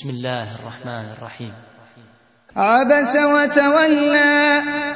بسم الله الرحمن الرحيم. عبس وتولى